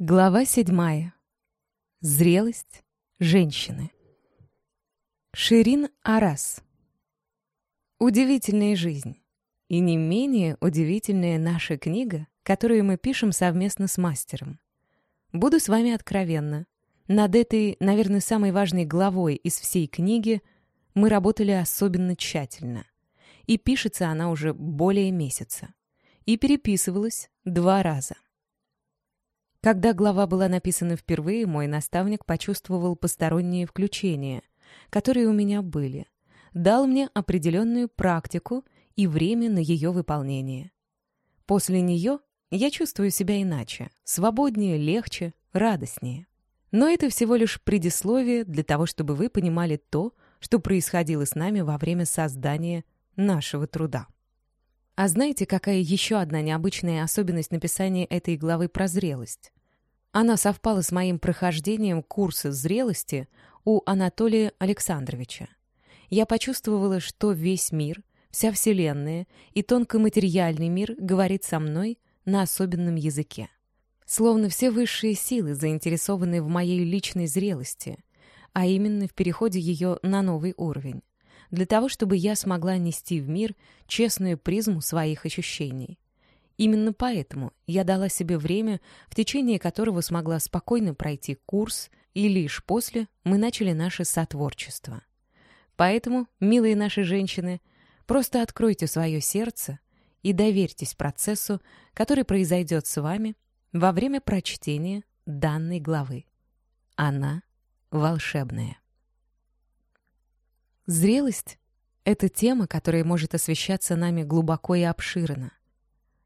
Глава седьмая. Зрелость женщины. Ширин Арас. Удивительная жизнь. И не менее удивительная наша книга, которую мы пишем совместно с мастером. Буду с вами откровенна. Над этой, наверное, самой важной главой из всей книги мы работали особенно тщательно. И пишется она уже более месяца. И переписывалась два раза. Когда глава была написана впервые, мой наставник почувствовал посторонние включения, которые у меня были, дал мне определенную практику и время на ее выполнение. После нее я чувствую себя иначе, свободнее, легче, радостнее. Но это всего лишь предисловие для того, чтобы вы понимали то, что происходило с нами во время создания нашего труда. А знаете, какая еще одна необычная особенность написания этой главы про зрелость? Она совпала с моим прохождением курса зрелости у Анатолия Александровича. Я почувствовала, что весь мир, вся Вселенная и тонкоматериальный мир говорит со мной на особенном языке. Словно все высшие силы заинтересованы в моей личной зрелости, а именно в переходе ее на новый уровень, для того, чтобы я смогла нести в мир честную призму своих ощущений. Именно поэтому я дала себе время, в течение которого смогла спокойно пройти курс, и лишь после мы начали наше сотворчество. Поэтому, милые наши женщины, просто откройте свое сердце и доверьтесь процессу, который произойдет с вами во время прочтения данной главы. Она волшебная. Зрелость — это тема, которая может освещаться нами глубоко и обширно —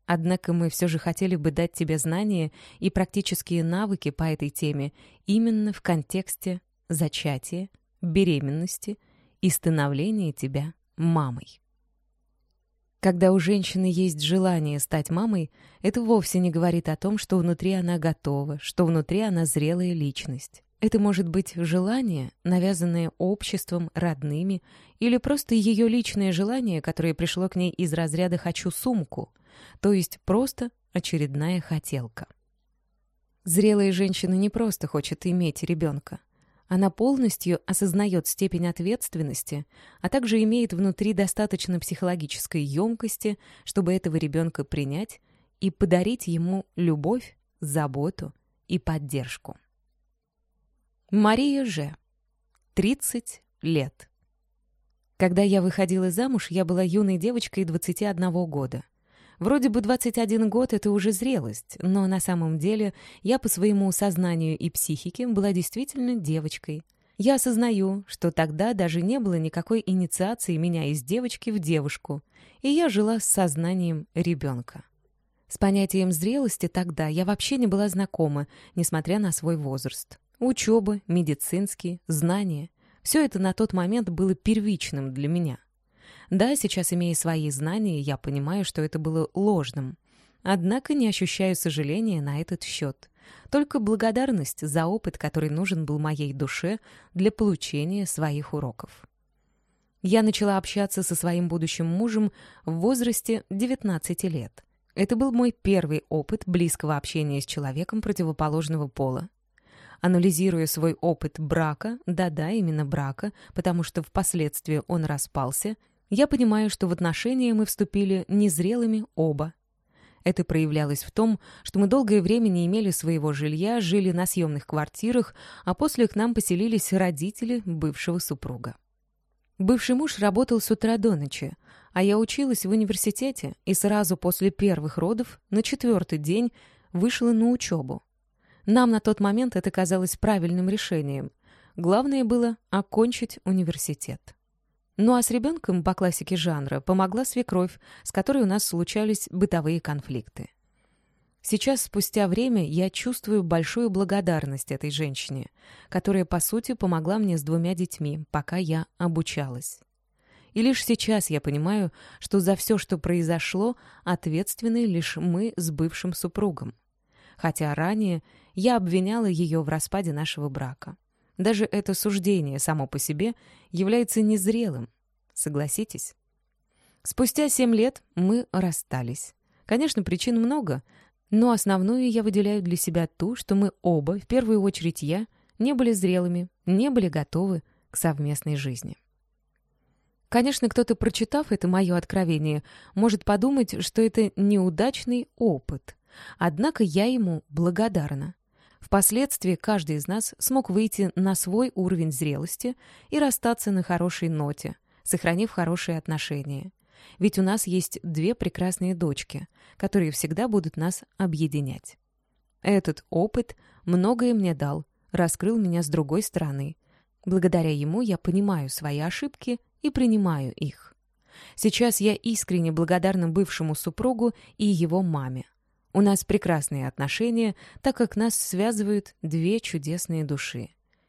Однако мы все же хотели бы дать тебе знания и практические навыки по этой теме именно в контексте зачатия, беременности и становления тебя мамой. Когда у женщины есть желание стать мамой, это вовсе не говорит о том, что внутри она готова, что внутри она зрелая личность. Это может быть желание, навязанное обществом, родными, или просто ее личное желание, которое пришло к ней из разряда «хочу сумку», то есть просто очередная хотелка. Зрелая женщина не просто хочет иметь ребенка. Она полностью осознает степень ответственности, а также имеет внутри достаточно психологической емкости, чтобы этого ребенка принять и подарить ему любовь, заботу и поддержку. Мария Ж. 30 лет. Когда я выходила замуж, я была юной девочкой 21 года. Вроде бы 21 год — это уже зрелость, но на самом деле я по своему сознанию и психике была действительно девочкой. Я осознаю, что тогда даже не было никакой инициации меня из девочки в девушку, и я жила с сознанием ребенка. С понятием зрелости тогда я вообще не была знакома, несмотря на свой возраст. Учеба, медицинские, знания — все это на тот момент было первичным для меня. Да, сейчас, имея свои знания, я понимаю, что это было ложным. Однако не ощущаю сожаления на этот счет. Только благодарность за опыт, который нужен был моей душе для получения своих уроков. Я начала общаться со своим будущим мужем в возрасте 19 лет. Это был мой первый опыт близкого общения с человеком противоположного пола. Анализируя свой опыт брака, да-да, именно брака, потому что впоследствии он распался, я понимаю, что в отношения мы вступили незрелыми оба. Это проявлялось в том, что мы долгое время не имели своего жилья, жили на съемных квартирах, а после к нам поселились родители бывшего супруга. Бывший муж работал с утра до ночи, а я училась в университете и сразу после первых родов на четвертый день вышла на учебу. Нам на тот момент это казалось правильным решением. Главное было окончить университет. Ну а с ребенком по классике жанра помогла свекровь, с которой у нас случались бытовые конфликты. Сейчас, спустя время, я чувствую большую благодарность этой женщине, которая, по сути, помогла мне с двумя детьми, пока я обучалась. И лишь сейчас я понимаю, что за все, что произошло, ответственны лишь мы с бывшим супругом. Хотя ранее я обвиняла ее в распаде нашего брака. Даже это суждение само по себе является незрелым. Согласитесь? Спустя семь лет мы расстались. Конечно, причин много, Но основную я выделяю для себя ту, что мы оба, в первую очередь я, не были зрелыми, не были готовы к совместной жизни. Конечно, кто-то, прочитав это мое откровение, может подумать, что это неудачный опыт. Однако я ему благодарна. Впоследствии каждый из нас смог выйти на свой уровень зрелости и расстаться на хорошей ноте, сохранив хорошие отношения. Ведь у нас есть две прекрасные дочки, которые всегда будут нас объединять. Этот опыт многое мне дал, раскрыл меня с другой стороны. Благодаря ему я понимаю свои ошибки и принимаю их. Сейчас я искренне благодарна бывшему супругу и его маме. У нас прекрасные отношения, так как нас связывают две чудесные души.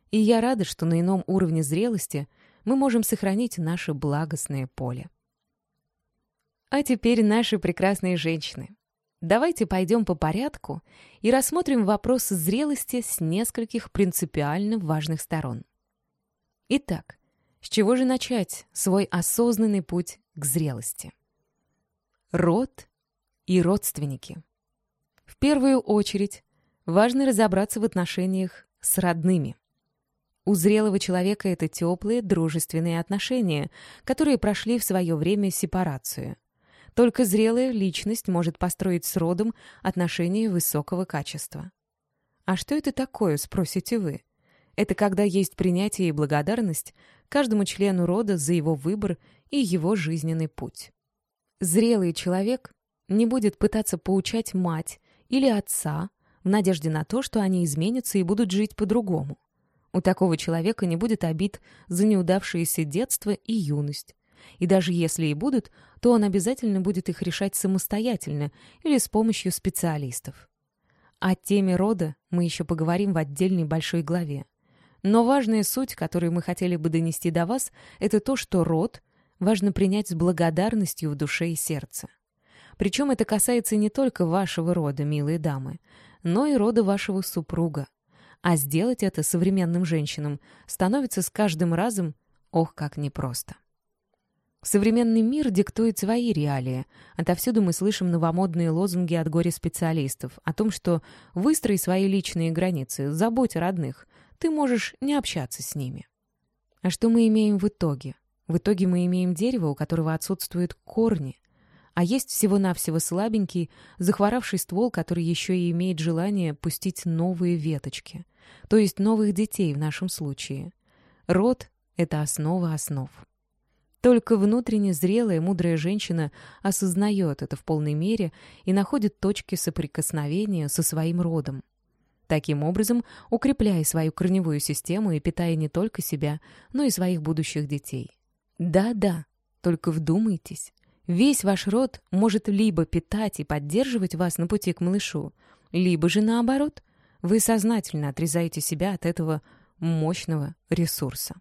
И я рада, что на ином уровне зрелости мы можем сохранить наше благостное поле. А теперь наши прекрасные женщины. Давайте пойдем по порядку и рассмотрим вопрос зрелости с нескольких принципиально важных сторон. Итак, с чего же начать свой осознанный путь к зрелости? Род и родственники. Первую очередь важно разобраться в отношениях с родными. У зрелого человека это теплые, дружественные отношения, которые прошли в свое время сепарацию – только зрелая личность может построить с родом отношения высокого качества. А что это такое, спросите вы? Это когда есть принятие и благодарность каждому члену рода за его выбор и его жизненный путь. Зрелый человек не будет пытаться поучать мать или отца в надежде на то, что они изменятся и будут жить по-другому. У такого человека не будет обид за неудавшееся детство и юность, и даже если и будут, то он обязательно будет их решать самостоятельно или с помощью специалистов. О теме рода мы еще поговорим в отдельной большой главе. Но важная суть, которую мы хотели бы донести до вас, это то, что род важно принять с благодарностью в душе и сердце. Причем это касается не только вашего рода, милые дамы, но и рода вашего супруга. А сделать это современным женщинам становится с каждым разом, ох, как непросто. Современный мир диктует свои реалии. Отовсюду мы слышим новомодные лозунги от горе-специалистов о том, что выстрой свои личные границы, заботь о родных, ты можешь не общаться с ними. А что мы имеем в итоге? В итоге мы имеем дерево, у которого отсутствуют корни, а есть всего-навсего слабенький, захворавший ствол, который еще и имеет желание пустить новые веточки, то есть новых детей в нашем случае. Род — это основа основ. Только внутренне зрелая, мудрая женщина осознает это в полной мере и находит точки соприкосновения со своим родом. Таким образом, укрепляя свою корневую систему и питая не только себя, но и своих будущих детей. Да-да, только вдумайтесь. Весь ваш род может либо питать и поддерживать вас на пути к малышу, либо же наоборот, вы сознательно отрезаете себя от этого мощного ресурса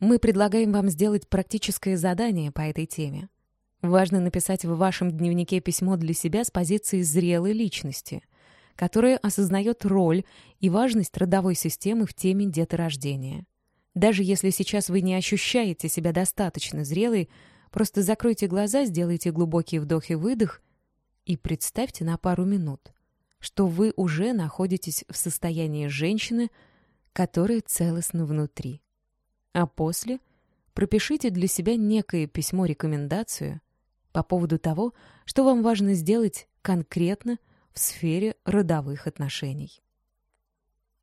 мы предлагаем вам сделать практическое задание по этой теме. Важно написать в вашем дневнике письмо для себя с позиции зрелой личности, которая осознает роль и важность родовой системы в теме деторождения. Даже если сейчас вы не ощущаете себя достаточно зрелой, просто закройте глаза, сделайте глубокий вдох и выдох и представьте на пару минут, что вы уже находитесь в состоянии женщины, которая целостна внутри. А после пропишите для себя некое письмо-рекомендацию по поводу того, что вам важно сделать конкретно в сфере родовых отношений.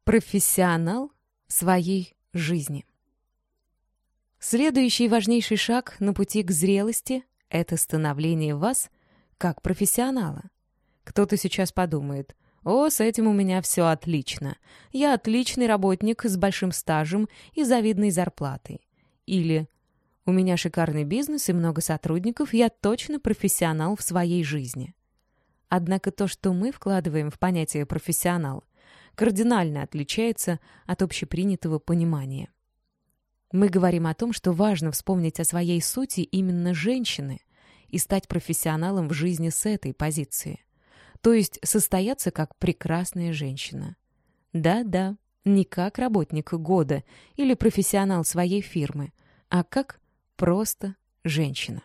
Профессионал своей жизни. Следующий важнейший шаг на пути к зрелости — это становление вас как профессионала. Кто-то сейчас подумает — «О, с этим у меня все отлично. Я отличный работник с большим стажем и завидной зарплатой». Или «У меня шикарный бизнес и много сотрудников, я точно профессионал в своей жизни». Однако то, что мы вкладываем в понятие «профессионал», кардинально отличается от общепринятого понимания. Мы говорим о том, что важно вспомнить о своей сути именно женщины и стать профессионалом в жизни с этой позиции то есть состояться как прекрасная женщина. Да-да, не как работник года или профессионал своей фирмы, а как просто женщина.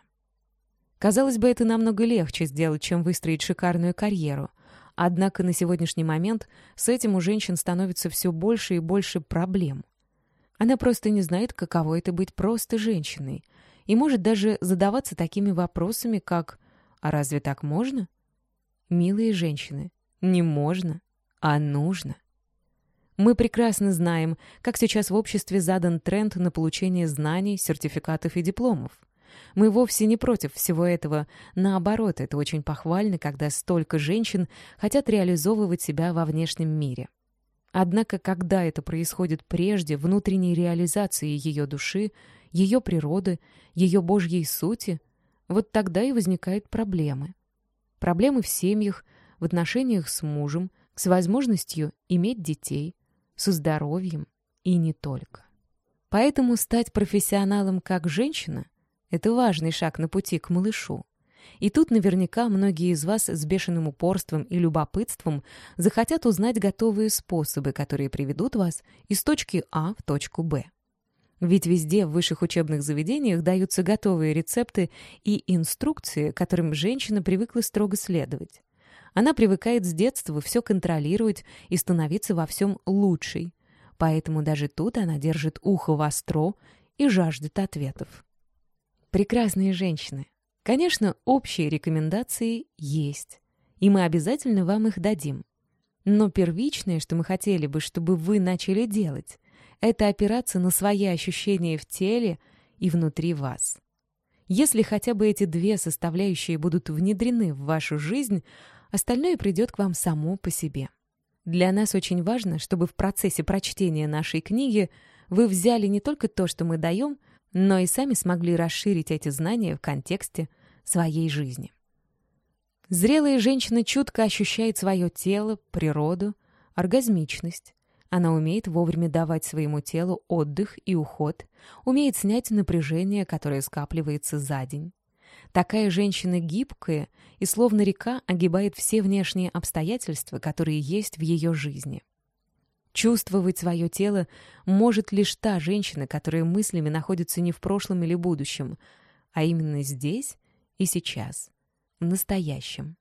Казалось бы, это намного легче сделать, чем выстроить шикарную карьеру. Однако на сегодняшний момент с этим у женщин становится все больше и больше проблем. Она просто не знает, каково это быть просто женщиной, и может даже задаваться такими вопросами, как «А разве так можно?» Милые женщины, не можно, а нужно. Мы прекрасно знаем, как сейчас в обществе задан тренд на получение знаний, сертификатов и дипломов. Мы вовсе не против всего этого. Наоборот, это очень похвально, когда столько женщин хотят реализовывать себя во внешнем мире. Однако, когда это происходит прежде внутренней реализации ее души, ее природы, ее божьей сути, вот тогда и возникают проблемы. Проблемы в семьях, в отношениях с мужем, с возможностью иметь детей, со здоровьем и не только. Поэтому стать профессионалом как женщина — это важный шаг на пути к малышу. И тут наверняка многие из вас с бешеным упорством и любопытством захотят узнать готовые способы, которые приведут вас из точки А в точку Б. Ведь везде в высших учебных заведениях даются готовые рецепты и инструкции, которым женщина привыкла строго следовать. Она привыкает с детства все контролировать и становиться во всем лучшей. Поэтому даже тут она держит ухо востро и жаждет ответов. Прекрасные женщины. Конечно, общие рекомендации есть, и мы обязательно вам их дадим. Но первичное, что мы хотели бы, чтобы вы начали делать, это опираться на свои ощущения в теле и внутри вас. Если хотя бы эти две составляющие будут внедрены в вашу жизнь, остальное придет к вам само по себе. Для нас очень важно, чтобы в процессе прочтения нашей книги вы взяли не только то, что мы даем, но и сами смогли расширить эти знания в контексте своей жизни. Зрелая женщина чутко ощущает свое тело, природу, оргазмичность. Она умеет вовремя давать своему телу отдых и уход, умеет снять напряжение, которое скапливается за день. Такая женщина гибкая и словно река огибает все внешние обстоятельства, которые есть в ее жизни. Чувствовать свое тело может лишь та женщина, которая мыслями находится не в прошлом или будущем, а именно здесь и сейчас, в настоящем.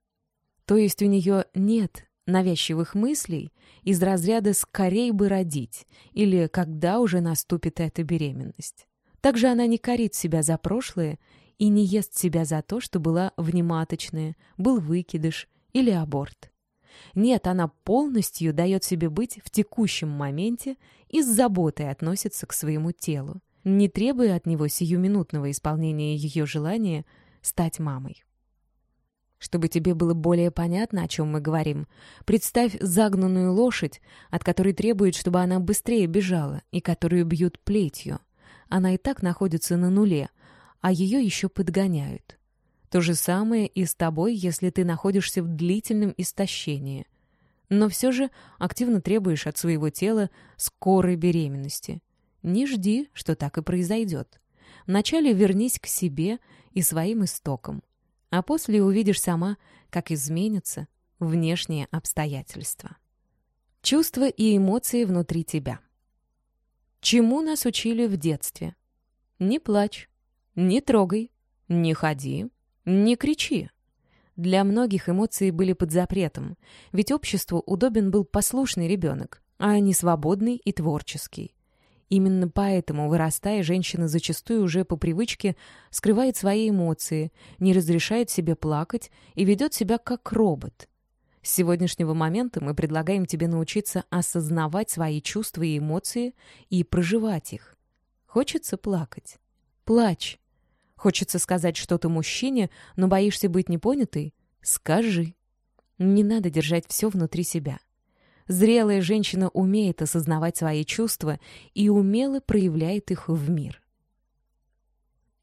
То есть у нее нет навязчивых мыслей из разряда «скорей бы родить» или «когда уже наступит эта беременность». Также она не корит себя за прошлое и не ест себя за то, что была внематочная, был выкидыш или аборт. Нет, она полностью дает себе быть в текущем моменте и с заботой относится к своему телу, не требуя от него сиюминутного исполнения ее желания стать мамой. Чтобы тебе было более понятно, о чем мы говорим, представь загнанную лошадь, от которой требует, чтобы она быстрее бежала, и которую бьют плетью. Она и так находится на нуле, а ее еще подгоняют. То же самое и с тобой, если ты находишься в длительном истощении. Но все же активно требуешь от своего тела скорой беременности. Не жди, что так и произойдет. Вначале вернись к себе и своим истокам а после увидишь сама, как изменятся внешние обстоятельства. Чувства и эмоции внутри тебя. Чему нас учили в детстве? Не плачь, не трогай, не ходи, не кричи. Для многих эмоции были под запретом, ведь обществу удобен был послушный ребенок, а не свободный и творческий. Именно поэтому, вырастая, женщина зачастую уже по привычке скрывает свои эмоции, не разрешает себе плакать и ведет себя как робот. С сегодняшнего момента мы предлагаем тебе научиться осознавать свои чувства и эмоции и проживать их. Хочется плакать? Плачь. Хочется сказать что-то мужчине, но боишься быть непонятой? Скажи. Не надо держать все внутри себя. Зрелая женщина умеет осознавать свои чувства и умело проявляет их в мир.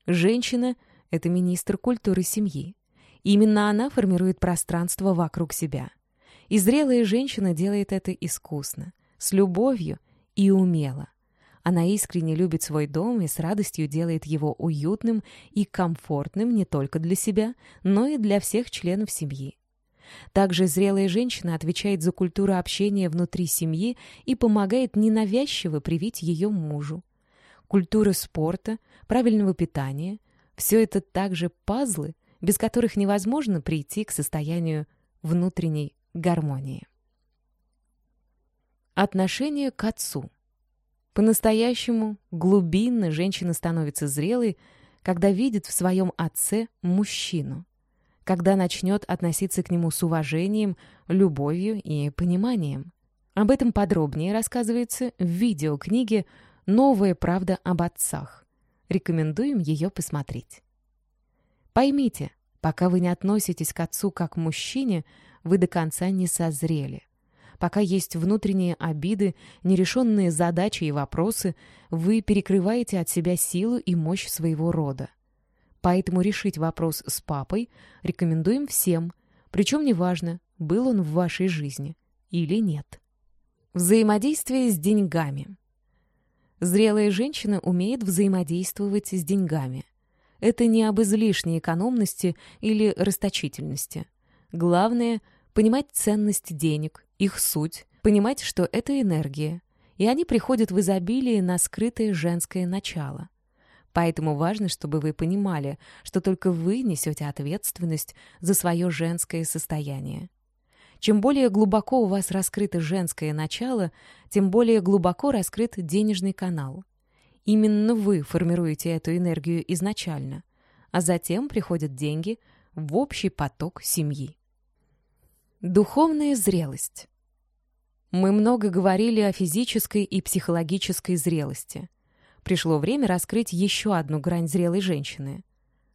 Женщина — это министр культуры семьи. Именно она формирует пространство вокруг себя. И зрелая женщина делает это искусно, с любовью и умело. Она искренне любит свой дом и с радостью делает его уютным и комфортным не только для себя, но и для всех членов семьи. Также зрелая женщина отвечает за культуру общения внутри семьи и помогает ненавязчиво привить ее мужу. Культура спорта, правильного питания – все это также пазлы, без которых невозможно прийти к состоянию внутренней гармонии. Отношение к отцу. По-настоящему, глубинно женщина становится зрелой, когда видит в своем отце мужчину, когда начнет относиться к нему с уважением, любовью и пониманием. Об этом подробнее рассказывается в видеокниге «Новая правда об отцах». Рекомендуем ее посмотреть. Поймите, пока вы не относитесь к отцу как к мужчине, вы до конца не созрели. Пока есть внутренние обиды, нерешенные задачи и вопросы, вы перекрываете от себя силу и мощь своего рода. Поэтому решить вопрос с папой рекомендуем всем, причем неважно, был он в вашей жизни или нет. Взаимодействие с деньгами. Зрелая женщина умеет взаимодействовать с деньгами. Это не об излишней экономности или расточительности. Главное — понимать ценность денег, их суть, понимать, что это энергия, и они приходят в изобилии на скрытое женское начало. Поэтому важно, чтобы вы понимали, что только вы несете ответственность за свое женское состояние. Чем более глубоко у вас раскрыто женское начало, тем более глубоко раскрыт денежный канал. Именно вы формируете эту энергию изначально, а затем приходят деньги в общий поток семьи. Духовная зрелость. Мы много говорили о физической и психологической зрелости. Пришло время раскрыть еще одну грань зрелой женщины.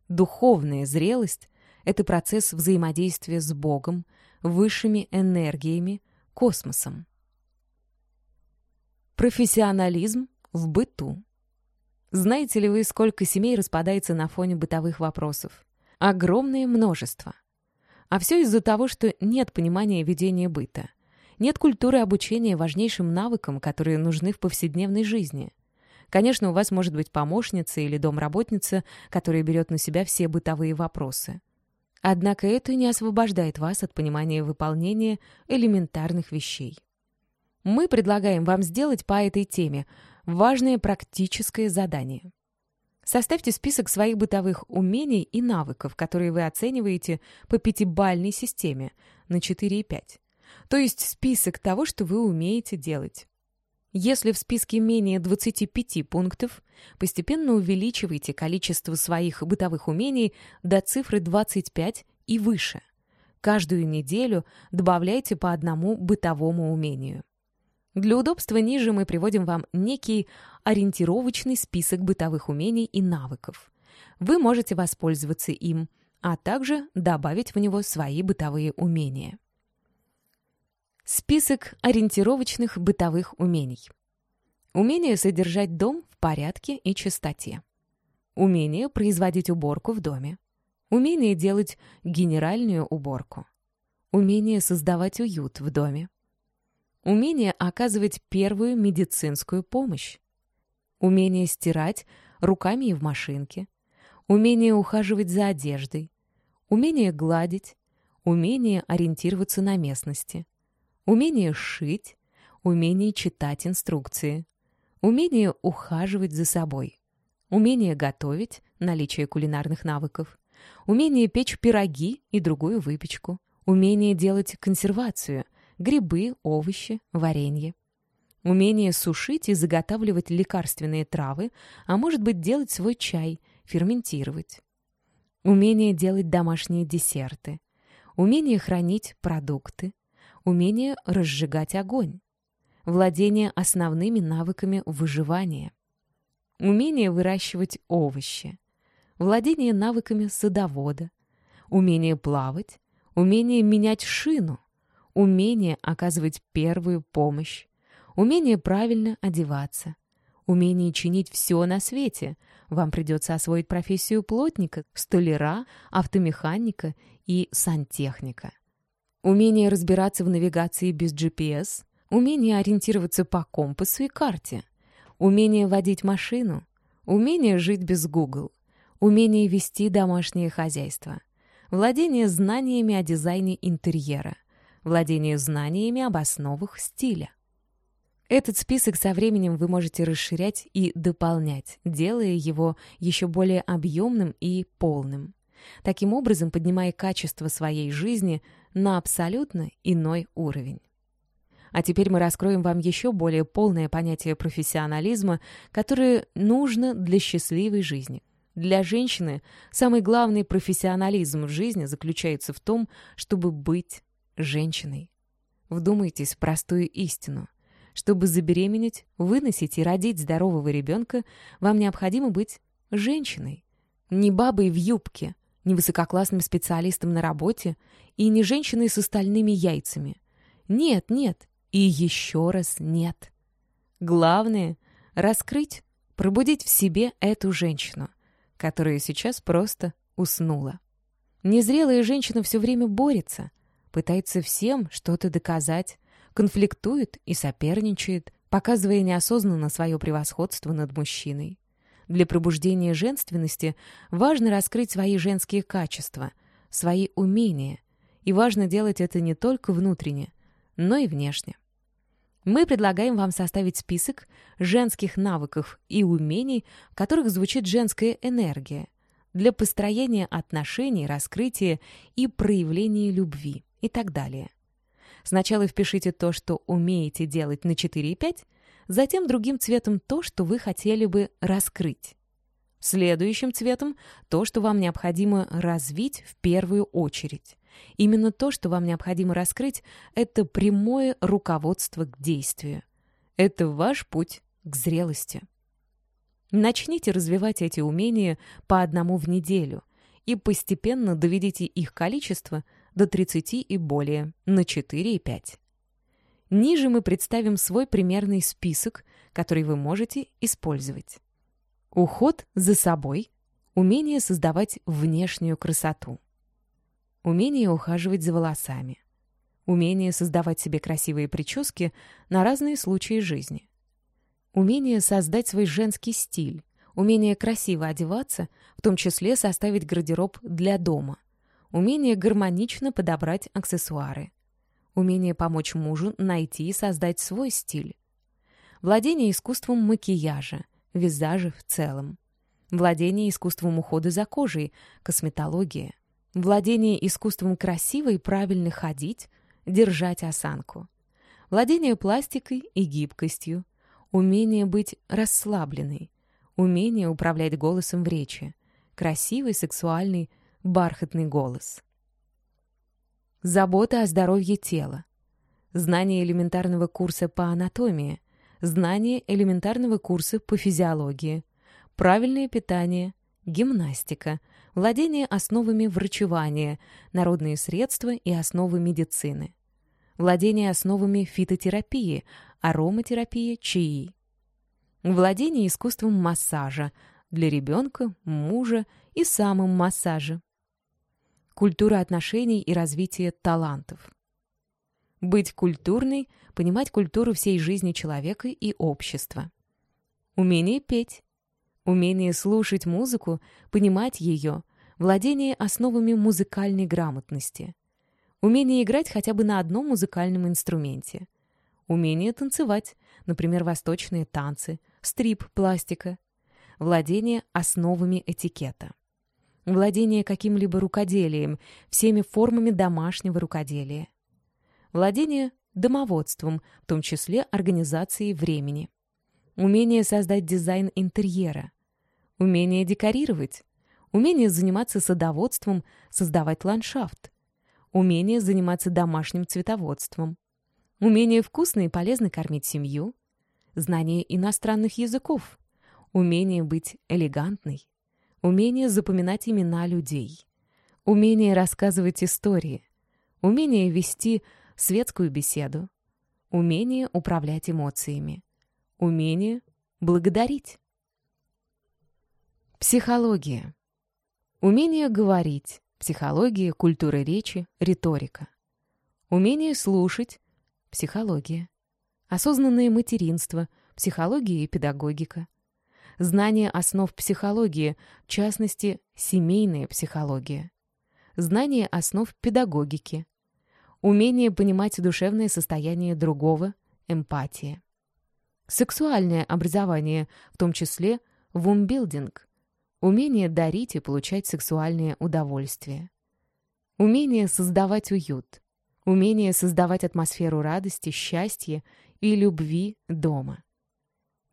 Духовная зрелость — это процесс взаимодействия с Богом, высшими энергиями, космосом. Профессионализм в быту. Знаете ли вы, сколько семей распадается на фоне бытовых вопросов? Огромное множество. А все из-за того, что нет понимания ведения быта. Нет культуры обучения важнейшим навыкам, которые нужны в повседневной жизни. Конечно, у вас может быть помощница или домработница, которая берет на себя все бытовые вопросы. Однако это не освобождает вас от понимания выполнения элементарных вещей. Мы предлагаем вам сделать по этой теме важное практическое задание. Составьте список своих бытовых умений и навыков, которые вы оцениваете по пятибалльной системе на 4 и 5. То есть список того, что вы умеете делать. Если в списке менее 25 пунктов, постепенно увеличивайте количество своих бытовых умений до цифры 25 и выше. Каждую неделю добавляйте по одному бытовому умению. Для удобства ниже мы приводим вам некий ориентировочный список бытовых умений и навыков. Вы можете воспользоваться им, а также добавить в него свои бытовые умения. Список ориентировочных бытовых умений. Умение содержать дом в порядке и чистоте. Умение производить уборку в доме. Умение делать генеральную уборку. Умение создавать уют в доме. Умение оказывать первую медицинскую помощь. Умение стирать руками и в машинке. Умение ухаживать за одеждой. Умение гладить. Умение ориентироваться на местности умение шить, умение читать инструкции, умение ухаживать за собой, умение готовить, наличие кулинарных навыков, умение печь пироги и другую выпечку, умение делать консервацию, грибы, овощи, варенье, умение сушить и заготавливать лекарственные травы, а может быть делать свой чай, ферментировать, умение делать домашние десерты, умение хранить продукты, умение разжигать огонь, владение основными навыками выживания, умение выращивать овощи, владение навыками садовода, умение плавать, умение менять шину, умение оказывать первую помощь, умение правильно одеваться, умение чинить все на свете. Вам придется освоить профессию плотника, столяра, автомеханика и сантехника. Умение разбираться в навигации без GPS, умение ориентироваться по компасу и карте, умение водить машину, умение жить без Google, умение вести домашнее хозяйство, владение знаниями о дизайне интерьера, владение знаниями об основах стиля. Этот список со временем вы можете расширять и дополнять, делая его еще более объемным и полным. Таким образом, поднимая качество своей жизни, на абсолютно иной уровень. А теперь мы раскроем вам еще более полное понятие профессионализма, которое нужно для счастливой жизни. Для женщины самый главный профессионализм в жизни заключается в том, чтобы быть женщиной. Вдумайтесь в простую истину. Чтобы забеременеть, выносить и родить здорового ребенка, вам необходимо быть женщиной. Не бабой в юбке, не высококлассным специалистом на работе и не женщиной с остальными яйцами. Нет, нет и еще раз нет. Главное — раскрыть, пробудить в себе эту женщину, которая сейчас просто уснула. Незрелая женщина все время борется, пытается всем что-то доказать, конфликтует и соперничает, показывая неосознанно свое превосходство над мужчиной. Для пробуждения женственности важно раскрыть свои женские качества, свои умения, и важно делать это не только внутренне, но и внешне. Мы предлагаем вам составить список женских навыков и умений, в которых звучит женская энергия, для построения отношений, раскрытия и проявления любви и так далее. Сначала впишите то, что умеете делать на 4 и 5, затем другим цветом то, что вы хотели бы раскрыть. Следующим цветом то, что вам необходимо развить в первую очередь. Именно то, что вам необходимо раскрыть, это прямое руководство к действию. Это ваш путь к зрелости. Начните развивать эти умения по одному в неделю и постепенно доведите их количество до 30 и более на 4 и 5. Ниже мы представим свой примерный список, который вы можете использовать. Уход за собой, умение создавать внешнюю красоту, умение ухаживать за волосами, умение создавать себе красивые прически на разные случаи жизни, умение создать свой женский стиль, умение красиво одеваться, в том числе составить гардероб для дома, умение гармонично подобрать аксессуары, умение помочь мужу найти и создать свой стиль, владение искусством макияжа, визажа в целом, владение искусством ухода за кожей, косметология, владение искусством красиво и правильно ходить, держать осанку, владение пластикой и гибкостью, умение быть расслабленной, умение управлять голосом в речи, красивый, сексуальный, бархатный голос. Забота о здоровье тела. Знание элементарного курса по анатомии. Знание элементарного курса по физиологии. Правильное питание. Гимнастика. Владение основами врачевания. Народные средства и основы медицины. Владение основами фитотерапии, ароматерапии, чаи. Владение искусством массажа для ребенка, мужа и самым массажа культура отношений и развитие талантов. Быть культурной — понимать культуру всей жизни человека и общества. Умение петь. Умение слушать музыку, понимать ее, владение основами музыкальной грамотности. Умение играть хотя бы на одном музыкальном инструменте. Умение танцевать, например, восточные танцы, стрип, пластика. Владение основами этикета владение каким-либо рукоделием, всеми формами домашнего рукоделия, владение домоводством, в том числе организацией времени, умение создать дизайн интерьера, умение декорировать, умение заниматься садоводством, создавать ландшафт, умение заниматься домашним цветоводством, умение вкусно и полезно кормить семью, знание иностранных языков, умение быть элегантной, умение запоминать имена людей, умение рассказывать истории, умение вести светскую беседу, умение управлять эмоциями, умение благодарить. Психология. Умение говорить, психология, культура речи, риторика. Умение слушать, психология. Осознанное материнство, психология и педагогика знание основ психологии, в частности, семейная психология, знание основ педагогики, умение понимать душевное состояние другого, эмпатия. Сексуальное образование, в том числе вумбилдинг, умение дарить и получать сексуальное удовольствие. Умение создавать уют, умение создавать атмосферу радости, счастья и любви дома.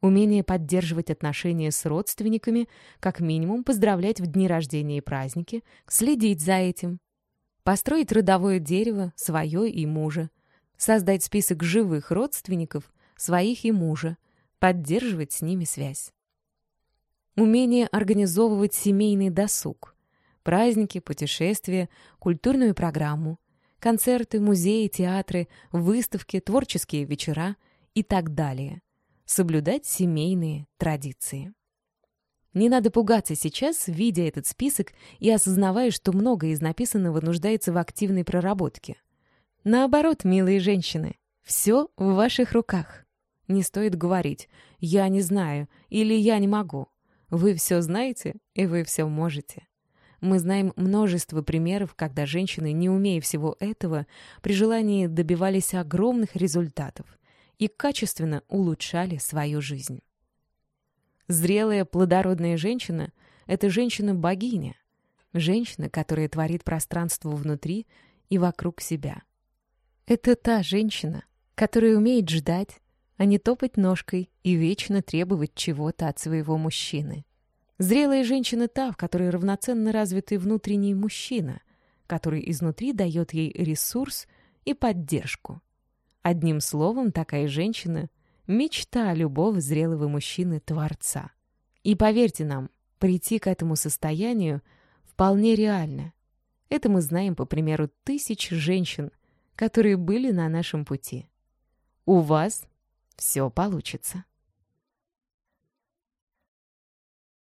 Умение поддерживать отношения с родственниками, как минимум поздравлять в дни рождения и праздники, следить за этим. Построить родовое дерево, свое и мужа. Создать список живых родственников, своих и мужа. Поддерживать с ними связь. Умение организовывать семейный досуг. Праздники, путешествия, культурную программу. Концерты, музеи, театры, выставки, творческие вечера и так далее – соблюдать семейные традиции. Не надо пугаться сейчас, видя этот список и осознавая, что многое из написанного нуждается в активной проработке. Наоборот, милые женщины, все в ваших руках. Не стоит говорить «я не знаю» или «я не могу». Вы все знаете, и вы все можете. Мы знаем множество примеров, когда женщины, не умея всего этого, при желании добивались огромных результатов и качественно улучшали свою жизнь. Зрелая плодородная женщина — это женщина-богиня, женщина, которая творит пространство внутри и вокруг себя. Это та женщина, которая умеет ждать, а не топать ножкой и вечно требовать чего-то от своего мужчины. Зрелая женщина та, в которой равноценно развитый внутренний мужчина, который изнутри дает ей ресурс и поддержку. Одним словом, такая женщина — мечта любого зрелого мужчины-творца. И поверьте нам, прийти к этому состоянию вполне реально. Это мы знаем по примеру тысяч женщин, которые были на нашем пути. У вас все получится.